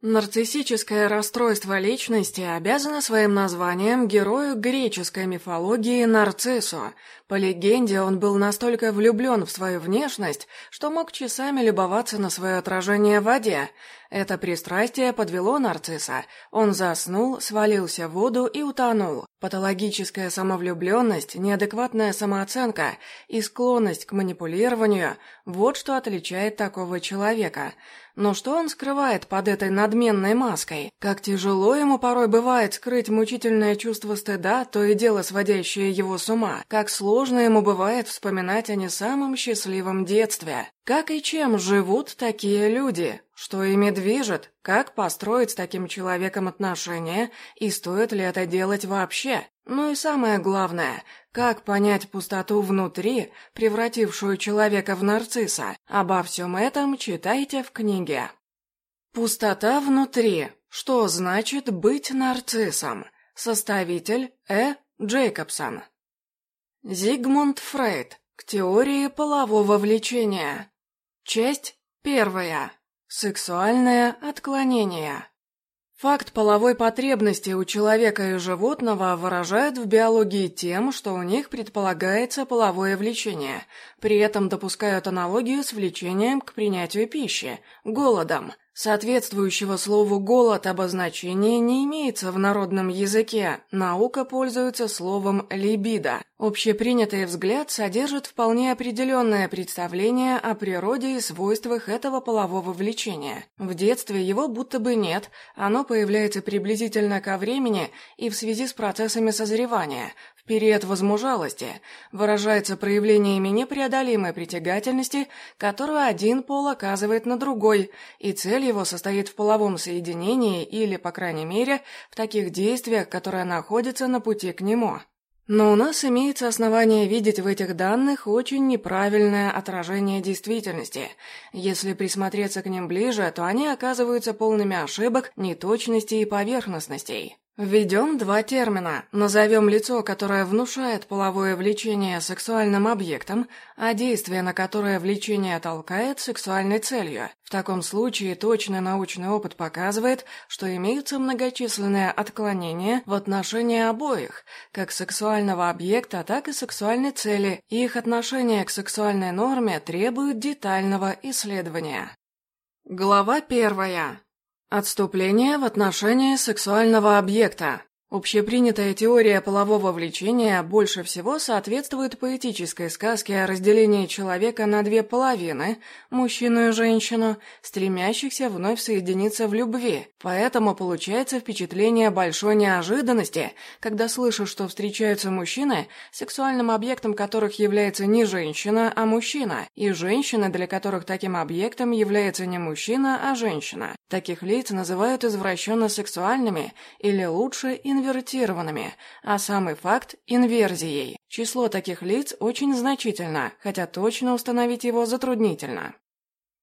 Нарциссическое расстройство личности обязано своим названием герою греческой мифологии Нарциссу. По легенде, он был настолько влюблен в свою внешность, что мог часами любоваться на свое отражение в воде. Это пристрастие подвело нарцисса. Он заснул, свалился в воду и утонул. Патологическая самовлюбленность, неадекватная самооценка и склонность к манипулированию – вот что отличает такого человека. Но что он скрывает под этой надменной маской? Как тяжело ему порой бывает скрыть мучительное чувство стыда, то и дело сводящее его с ума. Как сложно ему бывает вспоминать о не самом счастливом детстве. Как и чем живут такие люди? Что ими движет? Как построить с таким человеком отношения? И стоит ли это делать вообще? Ну и самое главное, как понять пустоту внутри, превратившую человека в нарцисса? Обо всем этом читайте в книге. Пустота внутри. Что значит быть нарциссом? Составитель Э. Джейкобсон. Зигмунд Фрейд. К теории полового влечения. Часть первая. Сексуальное отклонение. Факт половой потребности у человека и животного выражают в биологии тем, что у них предполагается половое влечение, при этом допускают аналогию с влечением к принятию пищи, голодом – Соответствующего слову «голод» обозначения не имеется в народном языке, наука пользуется словом «либидо». Общепринятый взгляд содержит вполне определенное представление о природе и свойствах этого полового влечения. В детстве его будто бы нет, оно появляется приблизительно ко времени и в связи с процессами созревания, период возмужалости выражается проявлениями непреодолимой притягательности, которую один пол оказывает на другой, и цель его состоит в половом соединении или, по крайней мере, в таких действиях, которые находятся на пути к нему. Но у нас имеется основание видеть в этих данных очень неправильное отражение действительности. Если присмотреться к ним ближе, то они оказываются полными ошибок, неточностей и поверхностностей. Введем два термина. Назовем лицо, которое внушает половое влечение сексуальным объектом, а действие, на которое влечение толкает сексуальной целью. В таком случае точный научный опыт показывает, что имеются многочисленные отклонения в отношении обоих, как сексуального объекта, так и сексуальной цели, и их отношение к сексуальной норме требует детального исследования. Глава первая. Отступление в отношении сексуального объекта. Общепринятая теория полового влечения больше всего соответствует поэтической сказке о разделении человека на две половины, мужчину и женщину, стремящихся вновь соединиться в любви. Поэтому получается впечатление большой неожиданности, когда слышишь, что встречаются мужчины, сексуальным объектом которых является не женщина, а мужчина, и женщины, для которых таким объектом является не мужчина, а женщина. Таких лиц называют извращенно сексуальными или лучше – инвертированными, а самый факт – инверзией. Число таких лиц очень значительно, хотя точно установить его затруднительно.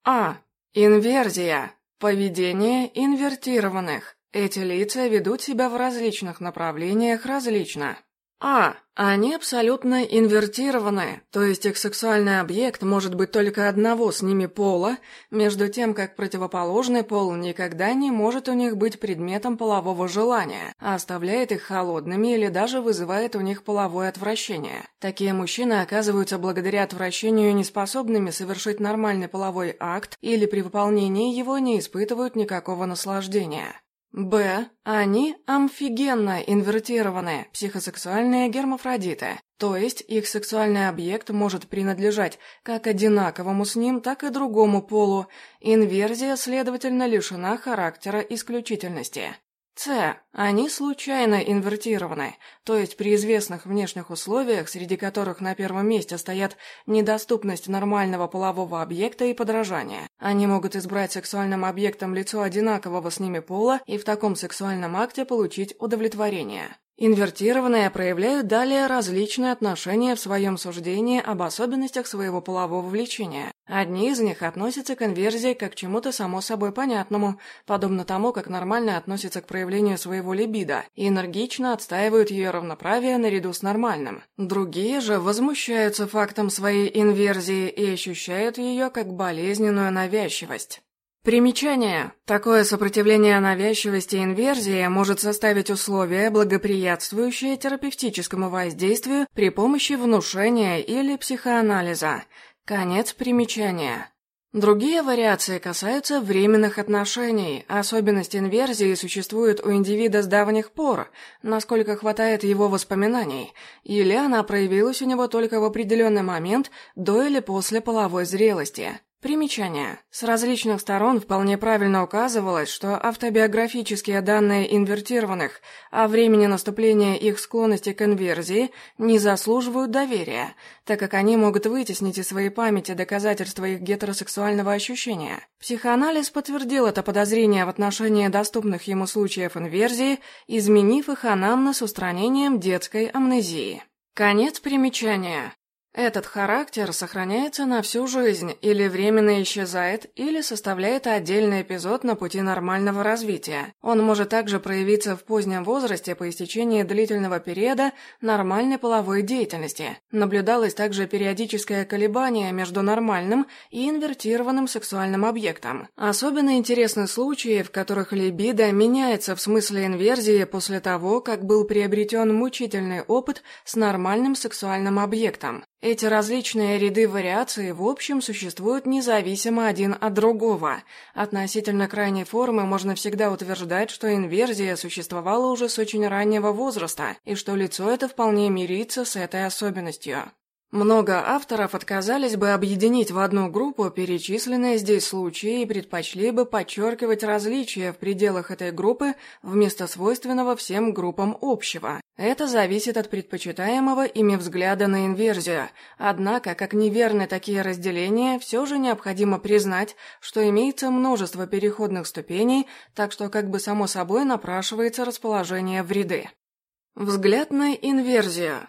А. Инверзия. Поведение инвертированных. Эти лица ведут себя в различных направлениях различно. А. Они абсолютно инвертированы, то есть их сексуальный объект может быть только одного с ними пола, между тем как противоположный пол никогда не может у них быть предметом полового желания, а оставляет их холодными или даже вызывает у них половое отвращение. Такие мужчины оказываются благодаря отвращению неспособными совершить нормальный половой акт или при выполнении его не испытывают никакого наслаждения. Б. Они амфигенно инвертированные, психосексуальные гермафродиты, то есть их сексуальный объект может принадлежать как одинаковому с ним, так и другому полу. Инверзия, следовательно, лишена характера исключительности. С. Они случайно инвертированы, то есть при известных внешних условиях, среди которых на первом месте стоят недоступность нормального полового объекта и подражание. Они могут избрать сексуальным объектом лицо одинакового с ними пола и в таком сексуальном акте получить удовлетворение. Инвертированные проявляют далее различные отношения в своем суждении об особенностях своего полового влечения. Одни из них относятся к инверзии как к чему-то само собой понятному, подобно тому, как нормально относятся к проявлению своего либидо, и энергично отстаивают ее равноправие наряду с нормальным. Другие же возмущаются фактом своей инверзии и ощущают ее как болезненную навязчивость. Примечание. Такое сопротивление навязчивости инверзии может составить условия, благоприятствующие терапевтическому воздействию при помощи внушения или психоанализа. Конец примечания. Другие вариации касаются временных отношений. Особенность инверзии существует у индивида с давних пор, насколько хватает его воспоминаний, или она проявилась у него только в определенный момент до или после половой зрелости. Примечание. С различных сторон вполне правильно указывалось, что автобиографические данные инвертированных о времени наступления их склонности к инверзии не заслуживают доверия, так как они могут вытеснить из своей памяти доказательства их гетеросексуального ощущения. Психоанализ подтвердил это подозрение в отношении доступных ему случаев инверзии, изменив их анамнез устранением детской амнезии. Конец примечания. Этот характер сохраняется на всю жизнь, или временно исчезает, или составляет отдельный эпизод на пути нормального развития. Он может также проявиться в позднем возрасте по истечении длительного периода нормальной половой деятельности. Наблюдалось также периодическое колебание между нормальным и инвертированным сексуальным объектом. Особенно интересны случаи, в которых либидо меняется в смысле инверзии после того, как был приобретен мучительный опыт с нормальным сексуальным объектом. Эти различные ряды вариаций в общем существуют независимо один от другого. Относительно крайней формы можно всегда утверждать, что инверзия существовала уже с очень раннего возраста, и что лицо это вполне мирится с этой особенностью. Много авторов отказались бы объединить в одну группу перечисленные здесь случаи и предпочли бы подчеркивать различия в пределах этой группы вместо свойственного всем группам общего. Это зависит от предпочитаемого ими взгляда на инверзию. Однако, как неверны такие разделения, все же необходимо признать, что имеется множество переходных ступеней, так что как бы само собой напрашивается расположение в ряды. Взгляд на инверзию.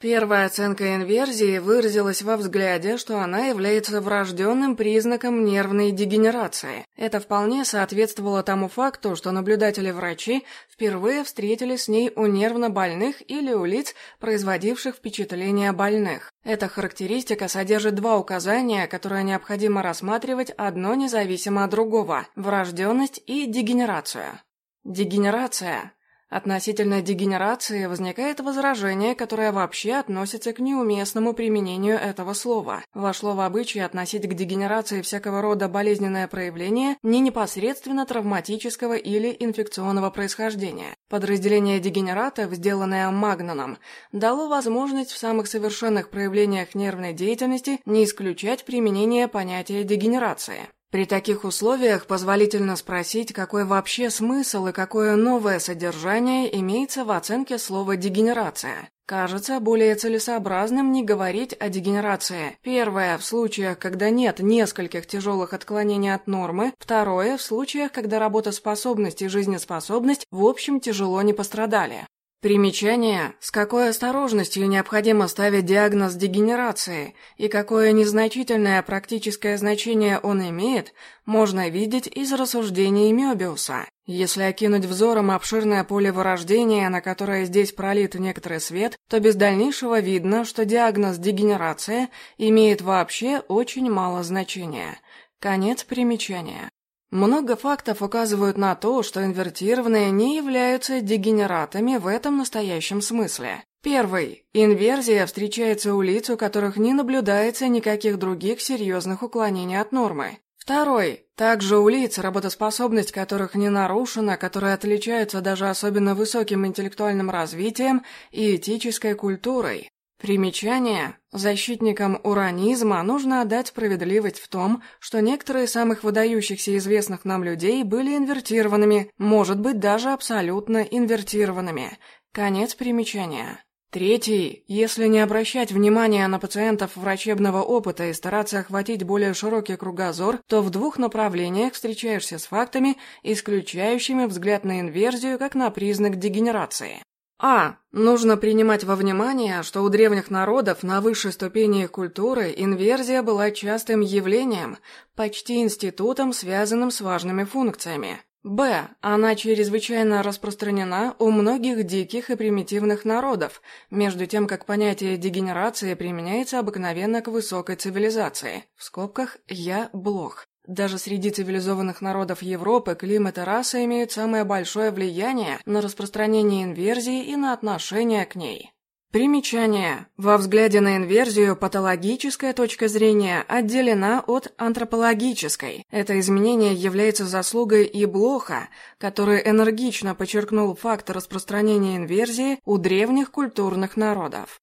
Первая оценка инверзии выразилась во взгляде, что она является врожденным признаком нервной дегенерации. Это вполне соответствовало тому факту, что наблюдатели-врачи впервые встретились с ней у нервно больных или у лиц, производивших впечатление больных. Эта характеристика содержит два указания, которые необходимо рассматривать одно независимо от другого – врожденность и дегенерацию. Дегенерация Относительно дегенерации возникает возражение, которое вообще относится к неуместному применению этого слова. Вошло в обычай относить к дегенерации всякого рода болезненное проявление не непосредственно травматического или инфекционного происхождения. Подразделение дегенератов, сделанное Магнаном, дало возможность в самых совершенных проявлениях нервной деятельности не исключать применение понятия дегенерации. При таких условиях позволительно спросить, какой вообще смысл и какое новое содержание имеется в оценке слова «дегенерация». Кажется более целесообразным не говорить о дегенерации. Первое – в случаях, когда нет нескольких тяжелых отклонений от нормы. Второе – в случаях, когда работоспособность и жизнеспособность в общем тяжело не пострадали. Примечание, с какой осторожностью необходимо ставить диагноз дегенерации и какое незначительное практическое значение он имеет, можно видеть из рассуждений Мёбиуса. Если окинуть взором обширное поле вырождения, на которое здесь пролит некоторый свет, то без дальнейшего видно, что диагноз дегенерация имеет вообще очень мало значения. Конец примечания. Много фактов указывают на то, что инвертированные не являются дегенератами в этом настоящем смысле. Первый. Инверсия встречается у лиц, у которых не наблюдается никаких других серьезных уклонений от нормы. Второй. Также у лиц, работоспособность которых не нарушена, которые отличаются даже особенно высоким интеллектуальным развитием и этической культурой. Примечание. Защитникам уранизма нужно отдать справедливость в том, что некоторые из самых выдающихся известных нам людей были инвертированными, может быть, даже абсолютно инвертированными. Конец примечания. Третий. Если не обращать внимания на пациентов врачебного опыта и стараться охватить более широкий кругозор, то в двух направлениях встречаешься с фактами, исключающими взгляд на инверзию как на признак дегенерации. А. Нужно принимать во внимание, что у древних народов на высшей ступени их культуры инверзия была частым явлением, почти институтом, связанным с важными функциями. Б. Она чрезвычайно распространена у многих диких и примитивных народов, между тем как понятие дегенерации применяется обыкновенно к высокой цивилизации. В скобках «я Блох». Даже среди цивилизованных народов Европы климат и раса имеют самое большое влияние на распространение инверзии и на отношение к ней. Примечание. Во взгляде на инверзию патологическая точка зрения отделена от антропологической. Это изменение является заслугой и Блоха, который энергично подчеркнул факт распространения инверзии у древних культурных народов.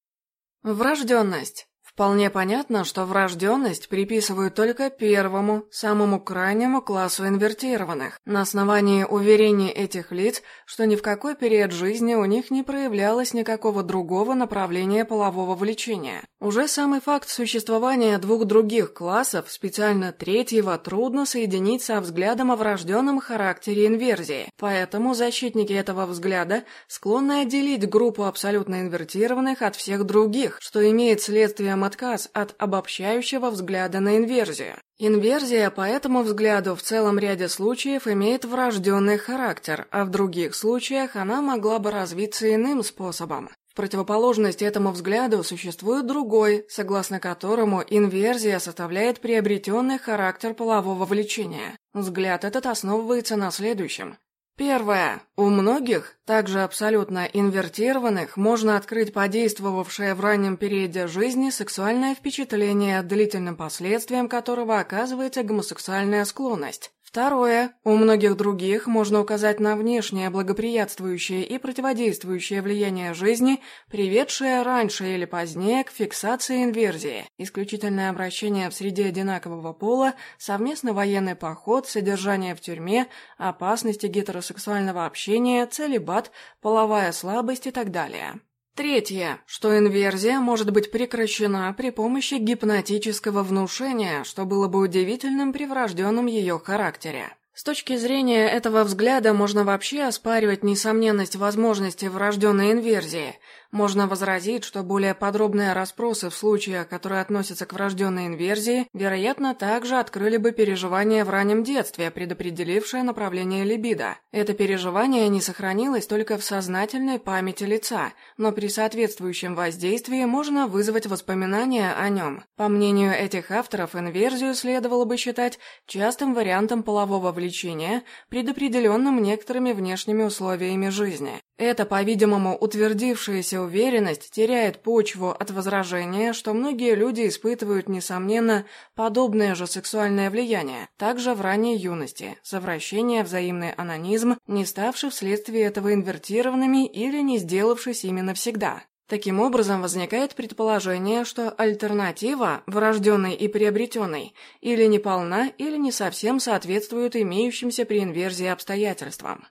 Врожденность. Вполне понятно, что врожденность приписывают только первому, самому крайнему классу инвертированных, на основании уверений этих лиц, что ни в какой период жизни у них не проявлялось никакого другого направления полового влечения. Уже самый факт существования двух других классов, специально третьего, трудно соединить со взглядом о врожденном характере инверзии, поэтому защитники этого взгляда склонны отделить группу абсолютно инвертированных от всех других, что имеет следствием отказ от обобщающего взгляда на инверзию. Инверзия по этому взгляду в целом ряде случаев имеет врожденный характер, а в других случаях она могла бы развиться иным способом. В противоположность этому взгляду существует другой, согласно которому инверзия составляет приобретенный характер полового влечения. Взгляд этот основывается на следующем. Первое. У многих, также абсолютно инвертированных, можно открыть подействовавшее в раннем периоде жизни сексуальное впечатление, длительным последствием которого оказывается гомосексуальная склонность. Второе. У многих других можно указать на внешнее благоприятствующее и противодействующее влияние жизни, приведшее раньше или позднее к фиксации инверзии, исключительное обращение в среде одинакового пола, совместный военный поход, содержание в тюрьме, опасности гетеросексуального общения, целебат, половая слабость и так далее. Третье, что инверзия может быть прекращена при помощи гипнотического внушения, что было бы удивительным при врожденном ее характере. С точки зрения этого взгляда можно вообще оспаривать несомненность возможности врожденной инверзии – можно возразить, что более подробные расспросы в случаях, которые относятся к врожденной инверзии, вероятно, также открыли бы переживание в раннем детстве, предопределившее направление либидо. Это переживание не сохранилось только в сознательной памяти лица, но при соответствующем воздействии можно вызвать воспоминания о нем. По мнению этих авторов, инверзию следовало бы считать частым вариантом полового влечения, предопределенным некоторыми внешними условиями жизни. Это, по-видимому, утвердившаяся уверенность теряет почву от возражения, что многие люди испытывают, несомненно, подобное же сексуальное влияние, также в ранней юности, совращение, взаимный анонизм, не ставший вследствие этого инвертированными или не сделавшись ими навсегда. Таким образом, возникает предположение, что альтернатива, врожденной и приобретенной, или неполна, или не совсем соответствует имеющимся при инверзии обстоятельствам.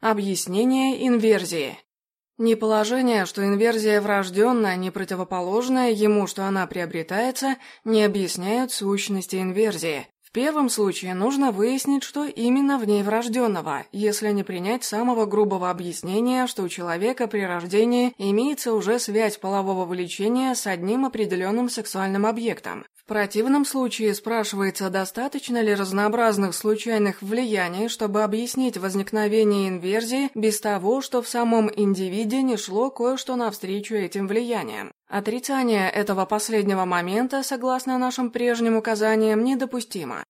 Объяснение инверзии. Не положение, что инверзия врожденная, не противоположная ему, что она приобретается, не объясняют сущности инверзии. В первом случае нужно выяснить, что именно в ней врожденного, если не принять самого грубого объяснения, что у человека при рождении имеется уже связь полового влечения с одним определенным сексуальным объектом противном случае спрашивается, достаточно ли разнообразных случайных влияний, чтобы объяснить возникновение инверзии без того, что в самом индивиде не шло кое-что навстречу этим влияниям. Отрицание этого последнего момента, согласно нашим прежним указаниям, недопустимо.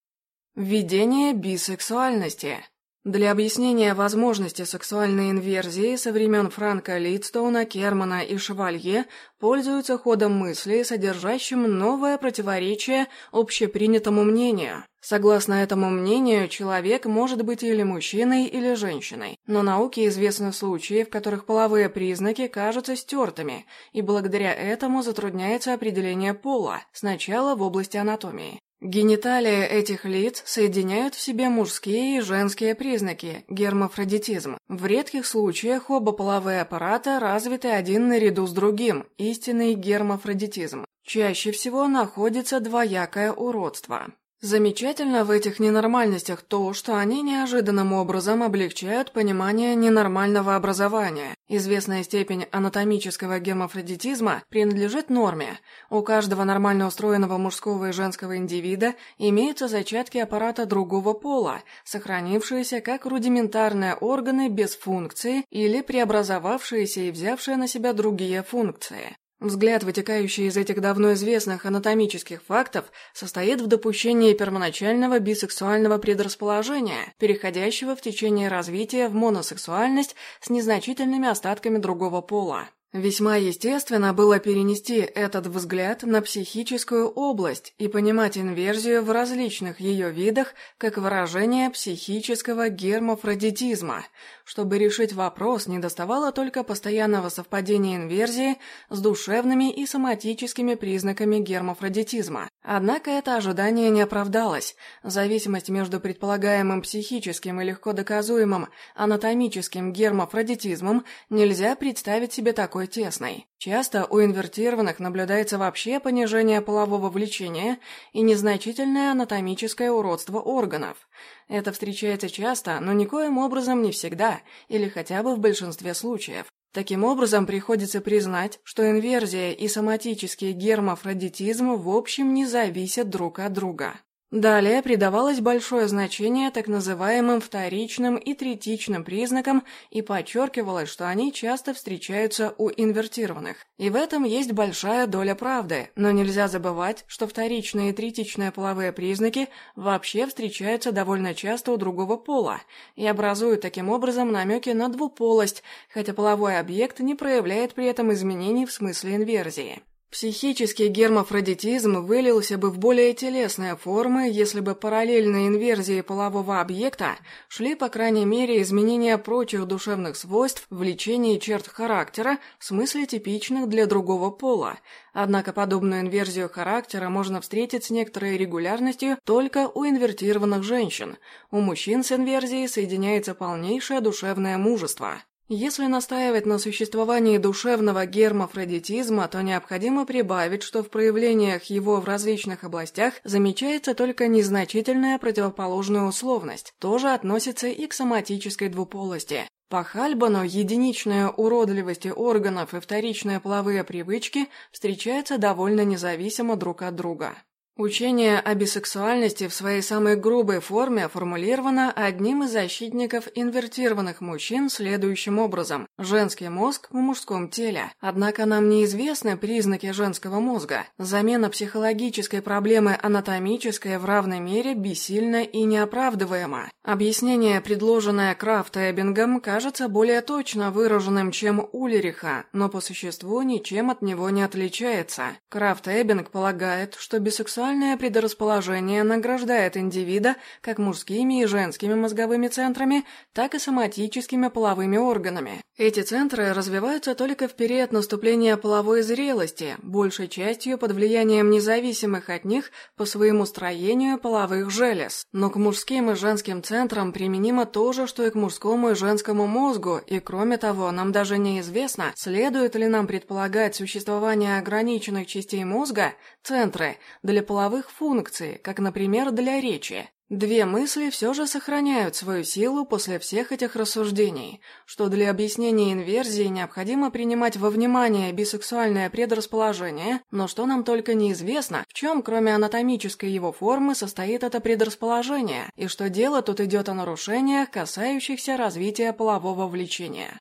Введение бисексуальности. Для объяснения возможности сексуальной инверзии со времен Франка Лидстоуна, Кермана и Шевалье пользуются ходом мысли, содержащим новое противоречие общепринятому мнению. Согласно этому мнению, человек может быть или мужчиной, или женщиной, но науке известны случаи, в которых половые признаки кажутся стертыми, и благодаря этому затрудняется определение пола, сначала в области анатомии. Гениталии этих лиц соединяют в себе мужские и женские признаки, гермафродитизм. В редких случаях оба половые аппарата развиты один наряду с другим, истинный гермафродитизм. Чаще всего находится двоякое уродство. Замечательно в этих ненормальностях то, что они неожиданным образом облегчают понимание ненормального образования. Известная степень анатомического гермафродитизма принадлежит норме. У каждого нормально устроенного мужского и женского индивида имеются зачатки аппарата другого пола, сохранившиеся как рудиментарные органы без функции или преобразовавшиеся и взявшие на себя другие функции. Взгляд, вытекающий из этих давно известных анатомических фактов, состоит в допущении первоначального бисексуального предрасположения, переходящего в течение развития в моносексуальность с незначительными остатками другого пола. Весьма естественно было перенести этот взгляд на психическую область и понимать инверзию в различных ее видах как выражение психического гермафродитизма. Чтобы решить вопрос, недоставало только постоянного совпадения инверзии с душевными и соматическими признаками гермафродитизма. Однако это ожидание не оправдалось. Зависимость между предполагаемым психическим и легко доказуемым анатомическим гермафродитизмом нельзя представить себе такой тесной. Часто у инвертированных наблюдается вообще понижение полового влечения и незначительное анатомическое уродство органов. Это встречается часто, но никоим образом не всегда, или хотя бы в большинстве случаев. Таким образом, приходится признать, что инверзия и соматический гермафродитизм в общем не зависят друг от друга. Далее придавалось большое значение так называемым вторичным и третичным признакам и подчеркивалось, что они часто встречаются у инвертированных. И в этом есть большая доля правды, но нельзя забывать, что вторичные и третичные половые признаки вообще встречаются довольно часто у другого пола и образуют таким образом намеки на двуполость, хотя половой объект не проявляет при этом изменений в смысле инверзии. Психический гермафродитизм вылился бы в более телесные формы, если бы параллельно инверзии полового объекта шли, по крайней мере, изменения прочих душевных свойств, влечений и черт характера, в смысле типичных для другого пола. Однако подобную инверзию характера можно встретить с некоторой регулярностью только у инвертированных женщин. У мужчин с инверзией соединяется полнейшее душевное мужество. Если настаивать на существовании душевного гермафродитизма, то необходимо прибавить, что в проявлениях его в различных областях замечается только незначительная противоположная условность, тоже относится и к соматической двуполости. По Хальбану единичная уродливость органов и вторичные половые привычки встречаются довольно независимо друг от друга. Учение о бисексуальности в своей самой грубой форме формулировано одним из защитников инвертированных мужчин следующим образом – женский мозг в мужском теле. Однако нам неизвестны признаки женского мозга. Замена психологической проблемы анатомической в равной мере бессильна и неоправдываема. Объяснение, предложенное Крафт-Эббингом, кажется более точно выраженным, чем Улериха, но по существу ничем от него не отличается. Крафт-Эббинг полагает, что бисексуальность Сексуальное предрасположение награждает индивида как мужскими и женскими мозговыми центрами, так и соматическими половыми органами. Эти центры развиваются только в период наступления половой зрелости, большей частью под влиянием независимых от них по своему строению половых желез. Но к мужским и женским центрам применимо то же, что и к мужскому и женскому мозгу, и кроме того, нам даже неизвестно, следует ли нам предполагать существование ограниченных частей мозга, центры, для половых половых функций, как, например, для речи. Две мысли все же сохраняют свою силу после всех этих рассуждений, что для объяснения инверзии необходимо принимать во внимание бисексуальное предрасположение, но что нам только неизвестно, в чем, кроме анатомической его формы, состоит это предрасположение, и что дело тут идет о нарушениях, касающихся развития полового влечения.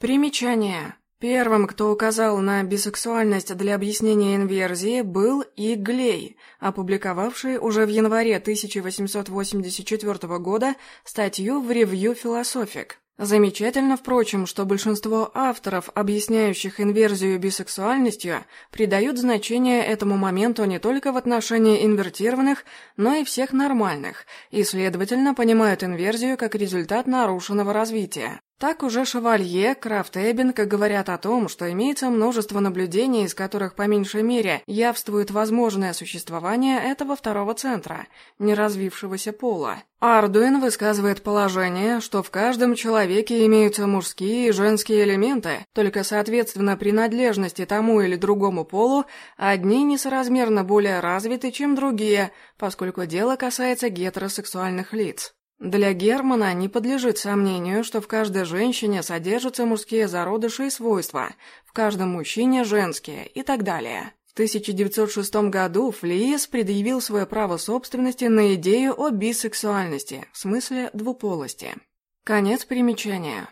Примечание. Первым, кто указал на бисексуальность для объяснения инверзии, был И. Глей, опубликовавший уже в январе 1884 года статью в Review Philosophic. Замечательно, впрочем, что большинство авторов, объясняющих инверзию бисексуальностью, придают значение этому моменту не только в отношении инвертированных, но и всех нормальных, и, следовательно, понимают инверзию как результат нарушенного развития. Так уже Шевалье, Крафт Эббинг говорят о том, что имеется множество наблюдений, из которых по меньшей мере явствует возможное существование этого второго центра, не развившегося пола. Ардуин высказывает положение, что в каждом человеке имеются мужские и женские элементы, только соответственно принадлежности тому или другому полу одни несоразмерно более развиты, чем другие, поскольку дело касается гетеросексуальных лиц. Для Германа не подлежит сомнению, что в каждой женщине содержатся мужские зародыши и свойства, в каждом мужчине – женские и так далее. В 1906 году Флиес предъявил свое право собственности на идею о бисексуальности, в смысле двуполости. Конец примечания.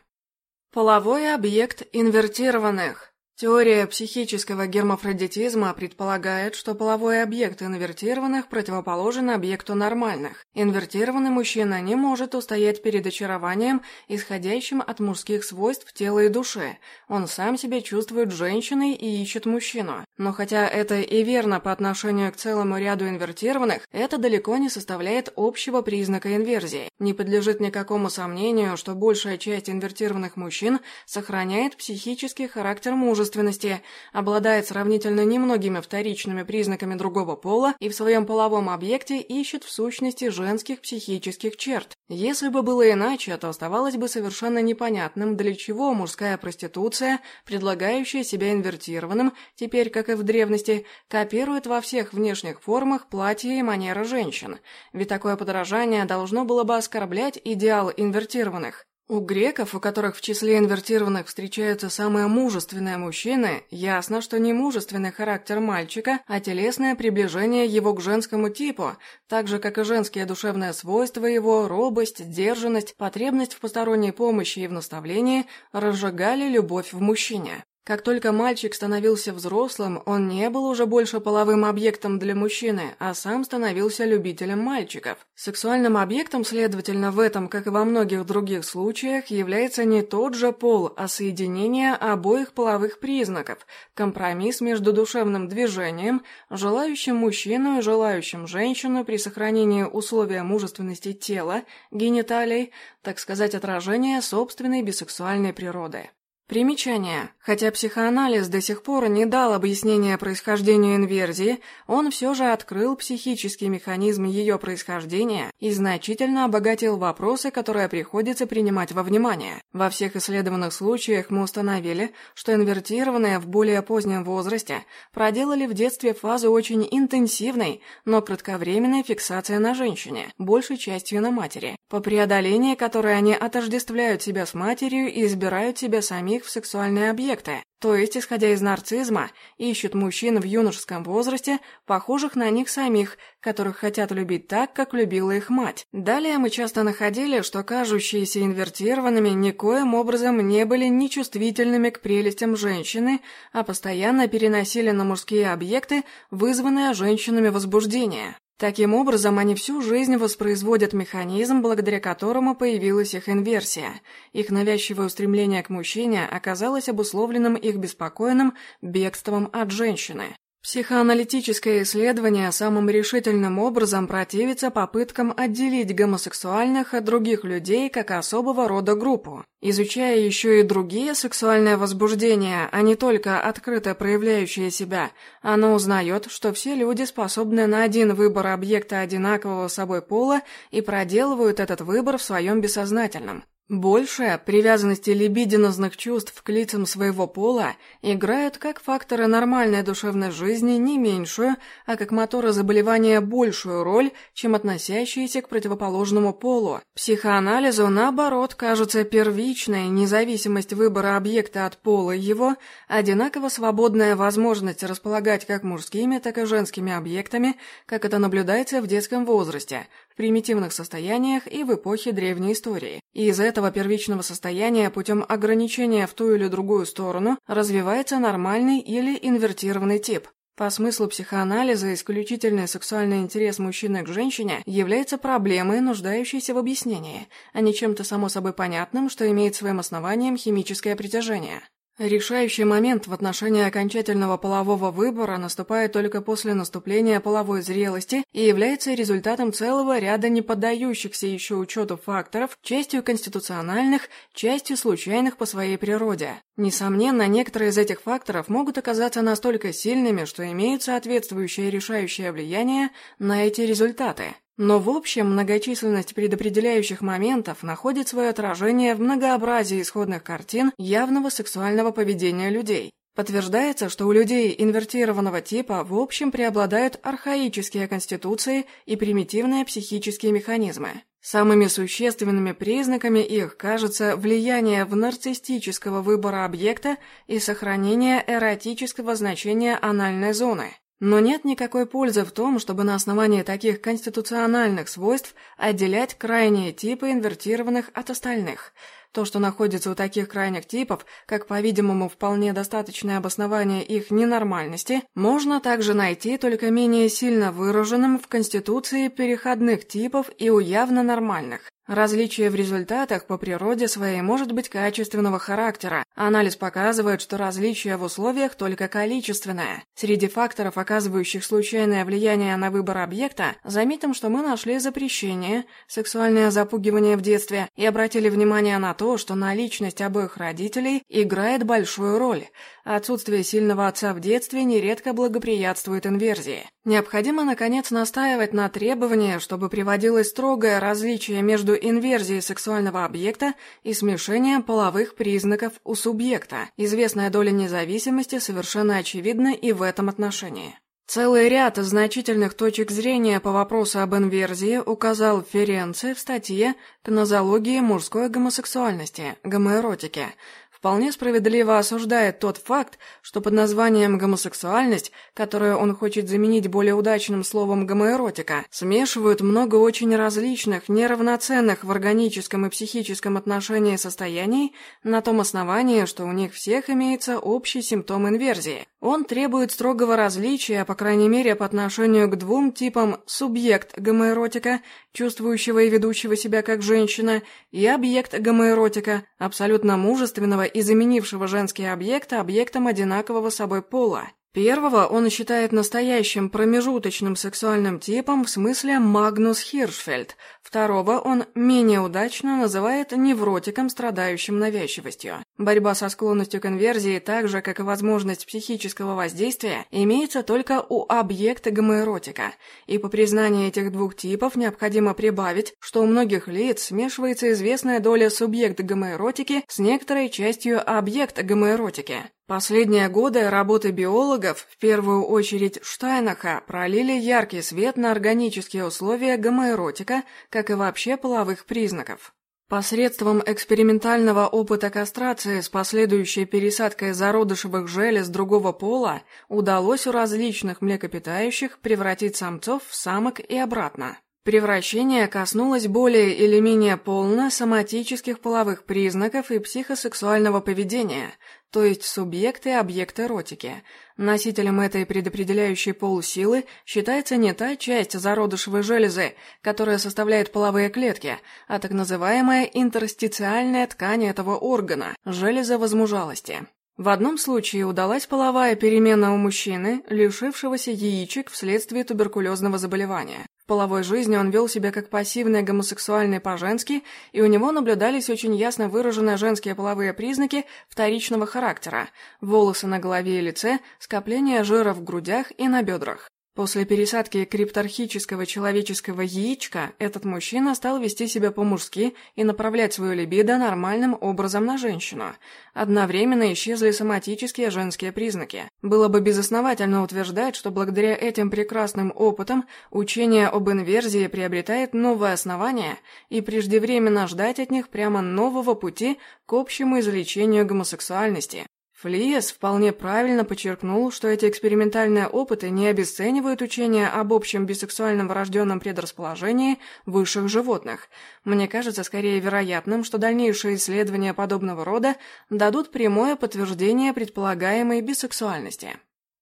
Половой объект инвертированных. Теория психического гермафродитизма предполагает, что половой объект инвертированных противоположен объекту нормальных. Инвертированный мужчина не может устоять перед очарованием, исходящим от мужских свойств тела и души. Он сам себя чувствует женщиной и ищет мужчину. Но хотя это и верно по отношению к целому ряду инвертированных, это далеко не составляет общего признака инверзии. Не подлежит никакому сомнению, что большая часть инвертированных мужчин сохраняет психический характер мужа мужественности, обладает сравнительно немногими вторичными признаками другого пола и в своем половом объекте ищет в сущности женских психических черт. Если бы было иначе, то оставалось бы совершенно непонятным, для чего мужская проституция, предлагающая себя инвертированным, теперь, как и в древности, копирует во всех внешних формах платья и манеры женщин. Ведь такое подражание должно было бы оскорблять идеал инвертированных. У греков, у которых в числе инвертированных встречаются самые мужественные мужчины, ясно, что не мужественный характер мальчика, а телесное приближение его к женскому типу, так же, как и женские душевные свойства его, робость, сдержанность, потребность в посторонней помощи и в наставлении, разжигали любовь в мужчине. Как только мальчик становился взрослым, он не был уже больше половым объектом для мужчины, а сам становился любителем мальчиков. Сексуальным объектом, следовательно, в этом, как и во многих других случаях, является не тот же пол, а соединение обоих половых признаков, компромисс между душевным движением, желающим мужчину и желающим женщину при сохранении условия мужественности тела, гениталий, так сказать, отражение собственной бисексуальной природы. Примечание. Хотя психоанализ до сих пор не дал объяснения происхождению инверзии, он все же открыл психический механизм ее происхождения и значительно обогатил вопросы, которые приходится принимать во внимание. Во всех исследованных случаях мы установили, что инвертированные в более позднем возрасте проделали в детстве фазу очень интенсивной, но кратковременной фиксации на женщине, большей частью на матери, по преодолении которой они отождествляют себя с матерью и избирают себя сами них в сексуальные объекты, то есть, исходя из нарцизма, ищут мужчин в юношеском возрасте, похожих на них самих, которых хотят любить так, как любила их мать. Далее мы часто находили, что кажущиеся инвертированными никоим образом не были нечувствительными к прелестям женщины, а постоянно переносили на мужские объекты вызванное женщинами возбуждение. Таким образом, они всю жизнь воспроизводят механизм, благодаря которому появилась их инверсия. Их навязчивое устремление к мужчине оказалось обусловленным их беспокойным бегством от женщины. Психоаналитическое исследование самым решительным образом противится попыткам отделить гомосексуальных от других людей как особого рода группу. Изучая еще и другие сексуальные возбуждения, а не только открыто проявляющие себя, оно узнает, что все люди способны на один выбор объекта одинакового собой пола и проделывают этот выбор в своем бессознательном. Большая привязанность либидинозных чувств к лицам своего пола играют как факторы нормальной душевной жизни не меньшую, а как моторы заболевания большую роль, чем относящиеся к противоположному полу. Психоанализу, наоборот, кажется первичной независимость выбора объекта от пола его, одинаково свободная возможность располагать как мужскими, так и женскими объектами, как это наблюдается в детском возрасте, примитивных состояниях и в эпохе древней истории. И из этого первичного состояния путем ограничения в ту или другую сторону развивается нормальный или инвертированный тип. По смыслу психоанализа исключительный сексуальный интерес мужчины к женщине является проблемой, нуждающейся в объяснении, а не чем-то само собой понятным, что имеет своим основанием химическое притяжение. Решающий момент в отношении окончательного полового выбора наступает только после наступления половой зрелости и является результатом целого ряда не поддающихся еще учету факторов, частью конституциональных, частью случайных по своей природе. Несомненно, некоторые из этих факторов могут оказаться настолько сильными, что имеют соответствующее решающее влияние на эти результаты. Но в общем многочисленность предопределяющих моментов находит свое отражение в многообразии исходных картин явного сексуального поведения людей. Подтверждается, что у людей инвертированного типа в общем преобладают архаические конституции и примитивные психические механизмы. Самыми существенными признаками их кажется влияние в нарциссического выбора объекта и сохранение эротического значения анальной зоны. Но нет никакой пользы в том, чтобы на основании таких конституциональных свойств отделять крайние типы инвертированных от остальных – то, что находится у таких крайних типов, как, по-видимому, вполне достаточное обоснование их ненормальности, можно также найти только менее сильно выраженным в Конституции переходных типов и у явно нормальных. Различие в результатах по природе своей может быть качественного характера. Анализ показывает, что различие в условиях только количественное. Среди факторов, оказывающих случайное влияние на выбор объекта, заметим, что мы нашли запрещение, сексуальное запугивание в детстве и обратили внимание на то, что наличность обоих родителей играет большую роль. Отсутствие сильного отца в детстве нередко благоприятствует инверзии. Необходимо, наконец, настаивать на требовании, чтобы приводилось строгое различие между инверзией сексуального объекта и смешением половых признаков у субъекта. Известная доля независимости совершенно очевидна и в этом отношении. Целый ряд значительных точек зрения по вопросу об инверзии указал Ференци в статье к нозологии мужской гомосексуальности, гомоэротике, вполне справедливо осуждает тот факт, что под названием «гомосексуальность», которое он хочет заменить более удачным словом «гомоэротика», смешивают много очень различных, неравноценных в органическом и психическом отношении состояний на том основании, что у них всех имеется общий симптом инверзии. Он требует строгого различия, по крайней мере, по отношению к двум типам субъект гомоэротика, чувствующего и ведущего себя как женщина, и объект гомоэротика, абсолютно мужественного и заменившего женские объекты объектом одинакового собой пола. Первого он считает настоящим промежуточным сексуальным типом в смысле Магнус Хиршфельд, второго он менее удачно называет невротиком, страдающим навязчивостью. Борьба со склонностью к инверзии, так же, как и возможность психического воздействия, имеется только у объекта гомоэротика, и по признанию этих двух типов необходимо прибавить, что у многих лиц смешивается известная доля субъекта гомоэротики с некоторой частью объекта гомоэротики. Последние годы работы биологов, в первую очередь Штайнаха, пролили яркий свет на органические условия гомоэротика, как и вообще половых признаков. Посредством экспериментального опыта кастрации с последующей пересадкой зародышевых желез другого пола удалось у различных млекопитающих превратить самцов в самок и обратно. Превращение коснулось более или менее полно соматических половых признаков и психосексуального поведения, то есть субъекты и объекты эротики. Носителем этой предопределяющей пол силы считается не та часть зародышевой железы, которая составляет половые клетки, а так называемая интерстициальная ткань этого органа – железа возмужалости. В одном случае удалась половая перемена у мужчины, лишившегося яичек вследствие туберкулезного заболевания. Половой жизни он вел себя как пассивный гомосексуальный по-женски, и у него наблюдались очень ясно выраженные женские половые признаки вторичного характера – волосы на голове и лице, скопление жира в грудях и на бедрах. После пересадки крипторхического человеческого яичка этот мужчина стал вести себя по-мужски и направлять свою либидо нормальным образом на женщину. Одновременно исчезли соматические женские признаки. Было бы безосновательно утверждать, что благодаря этим прекрасным опытам учение об инверзии приобретает новое основание и преждевременно ждать от них прямо нового пути к общему излечению гомосексуальности. Флиес вполне правильно подчеркнул, что эти экспериментальные опыты не обесценивают учение об общем бисексуальном врожденном предрасположении высших животных. Мне кажется скорее вероятным, что дальнейшие исследования подобного рода дадут прямое подтверждение предполагаемой бисексуальности.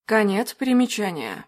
Конец примечания.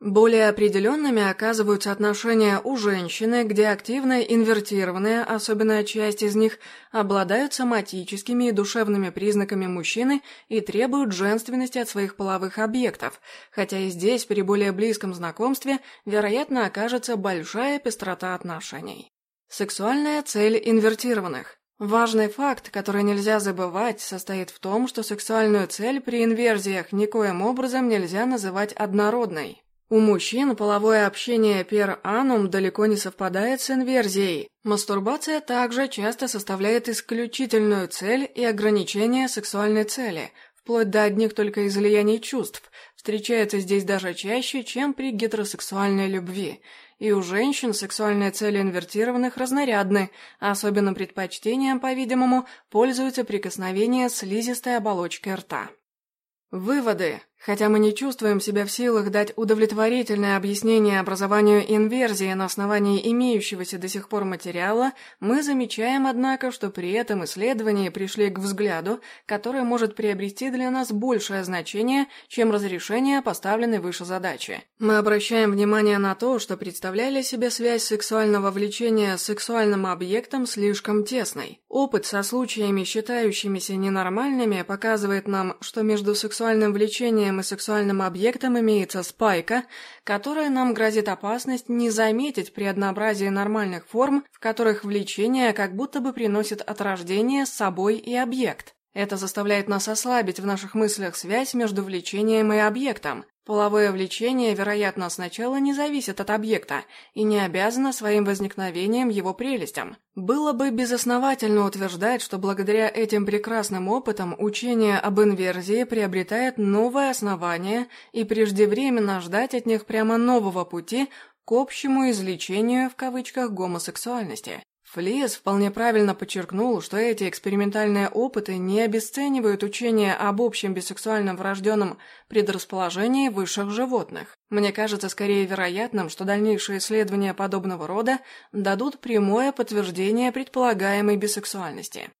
Более определенными оказываются отношения у женщины, где активная инвертированная, особенная часть из них, обладают соматическими и душевными признаками мужчины и требуют женственности от своих половых объектов, хотя и здесь при более близком знакомстве, вероятно, окажется большая пестрота отношений. Сексуальная цель инвертированных. Важный факт, который нельзя забывать, состоит в том, что сексуальную цель при инверсиях никоим образом нельзя называть однородной. У мужчин половое общение пер анум далеко не совпадает с инверзией. Мастурбация также часто составляет исключительную цель и ограничение сексуальной цели, вплоть до одних только излияний чувств, встречается здесь даже чаще, чем при гетеросексуальной любви. И у женщин сексуальные цели инвертированных разнарядны, а особенным предпочтением, по-видимому, пользуются прикосновения слизистой оболочкой рта. Выводы. Хотя мы не чувствуем себя в силах дать удовлетворительное объяснение образованию инверзии на основании имеющегося до сих пор материала, мы замечаем, однако, что при этом исследования пришли к взгляду, который может приобрести для нас большее значение, чем разрешение поставленной выше задачи. Мы обращаем внимание на то, что представляли себе связь сексуального влечения с сексуальным объектом слишком тесной. Опыт со случаями, считающимися ненормальными, показывает нам, что между сексуальным влечением влечением и сексуальным объектом имеется спайка, которая нам грозит опасность не заметить при однообразии нормальных форм, в которых влечение как будто бы приносит от рождения с собой и объект. Это заставляет нас ослабить в наших мыслях связь между влечением и объектом. Половое влечение, вероятно, сначала не зависит от объекта и не обязано своим возникновением его прелестям. Было бы безосновательно утверждать, что благодаря этим прекрасным опытам учение об инверзии приобретает новое основание и преждевременно ждать от них прямо нового пути к общему излечению в кавычках гомосексуальности. Флиес вполне правильно подчеркнул, что эти экспериментальные опыты не обесценивают учение об общем бисексуальном врожденном предрасположении высших животных. Мне кажется скорее вероятным, что дальнейшие исследования подобного рода дадут прямое подтверждение предполагаемой бисексуальности.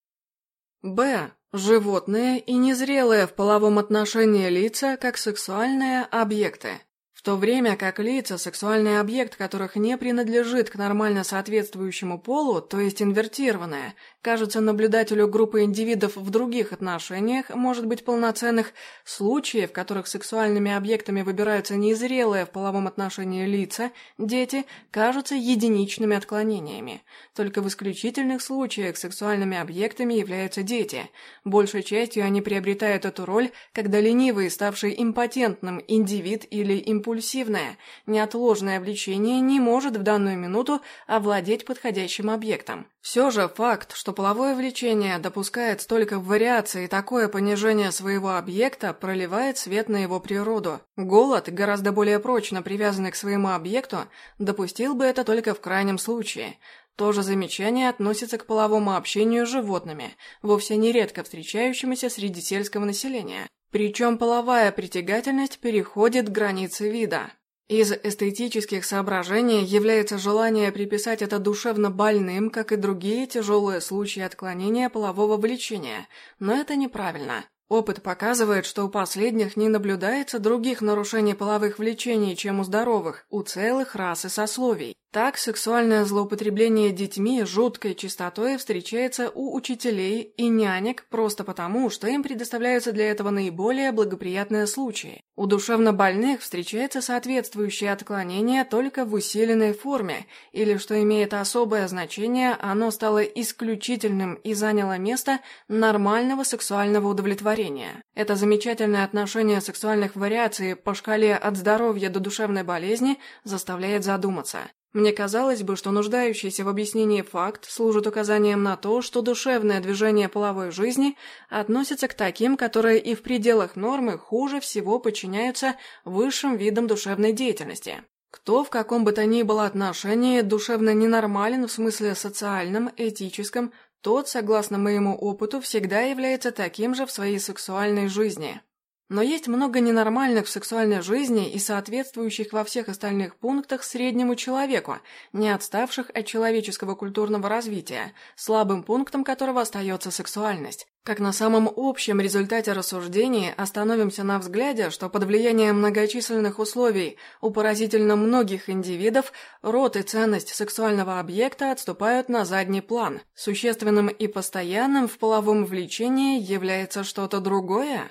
Б. Животные и незрелые в половом отношении лица как сексуальные объекты. В то время как лица, сексуальный объект которых не принадлежит к нормально соответствующему полу, то есть инвертированное, кажется наблюдателю группы индивидов в других отношениях, может быть полноценных, случаев, в которых сексуальными объектами выбираются незрелые в половом отношении лица, дети, кажутся единичными отклонениями. Только в исключительных случаях сексуальными объектами являются дети. Большей частью они приобретают эту роль, когда ленивый, ставший импотентным индивид или импульсивный импульсивное, неотложное влечение не может в данную минуту овладеть подходящим объектом. Все же факт, что половое влечение допускает столько вариаций и такое понижение своего объекта, проливает свет на его природу. Голод, гораздо более прочно привязанный к своему объекту, допустил бы это только в крайнем случае. То же замечание относится к половому общению с животными, вовсе нередко встречающемуся среди сельского населения. Причем половая притягательность переходит границы вида. Из эстетических соображений является желание приписать это душевно больным, как и другие тяжелые случаи отклонения полового влечения, но это неправильно. Опыт показывает, что у последних не наблюдается других нарушений половых влечений, чем у здоровых, у целых рас и сословий. Так, сексуальное злоупотребление детьми жуткой частотой встречается у учителей и нянек просто потому, что им предоставляются для этого наиболее благоприятные случаи. У душевно больных встречается соответствующее отклонение только в усиленной форме, или, что имеет особое значение, оно стало исключительным и заняло место нормального сексуального удовлетворения. Это замечательное отношение сексуальных вариаций по шкале от здоровья до душевной болезни заставляет задуматься. Мне казалось бы, что нуждающийся в объяснении факт служит указанием на то, что душевное движение половой жизни относится к таким, которые и в пределах нормы хуже всего подчиняются высшим видам душевной деятельности. Кто в каком бы то ни было отношении душевно ненормален в смысле социальном, этическом, тот, согласно моему опыту, всегда является таким же в своей сексуальной жизни. Но есть много ненормальных в сексуальной жизни и соответствующих во всех остальных пунктах среднему человеку, не отставших от человеческого культурного развития, слабым пунктом которого остается сексуальность. Как на самом общем результате рассуждений остановимся на взгляде, что под влиянием многочисленных условий у поразительно многих индивидов род и ценность сексуального объекта отступают на задний план. Существенным и постоянным в половом влечении является что-то другое?